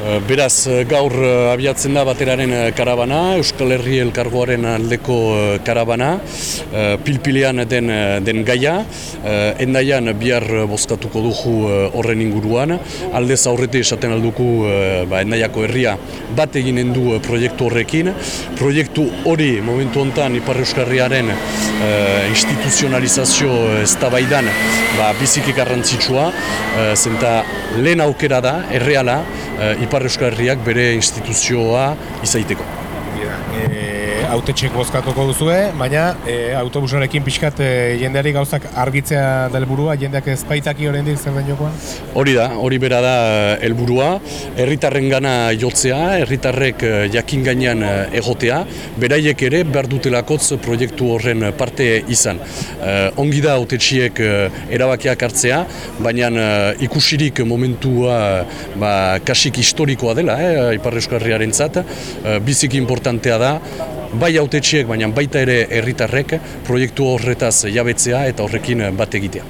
Eh, Beraz, eh, gaur eh, abiatzen da bateraren karabana, Euskal Herri Elkargoaren aldeko karabana, pilpilean den, den gaia, endaian bihar bozkatuko dugu horren inguruan, aldez aurrete esaten alduku ba, endaiako herria bat eginen du proiektu horrekin, proiektu hori momentu hontan Ipar Euskarriaren instituzionalizazio eztabaidan ba, biziki garrantzitsua, zenta lehen aukera da, erreala, Ipar Euskal Herriak bere instituzioa izaiteko. E, autetxek bozkatuko duzue, baina e, autobusarekin pixkat e, jendeari gauzak argitzea da helburua, jendeak ez baitaki oraindik zer den jokoan? Hori da, hori bera da eh, helburua, herritarren gana jotzea, herritarrek eh, jakin gainean eh, egotea, beraiek ere behar dutelakotz proiektu horren parte izan. Eh, ongi da autetxiek eh, erabakiak hartzea, baina eh, ikusirik momentua ba, kasik historikoa dela, eh, Ipar Euskal Herriaren zat, eh, biziki importantea da, bai autetxiek, baina baita ere herritarrek proiektu horretaz jabetzea eta horrekin bat egitea.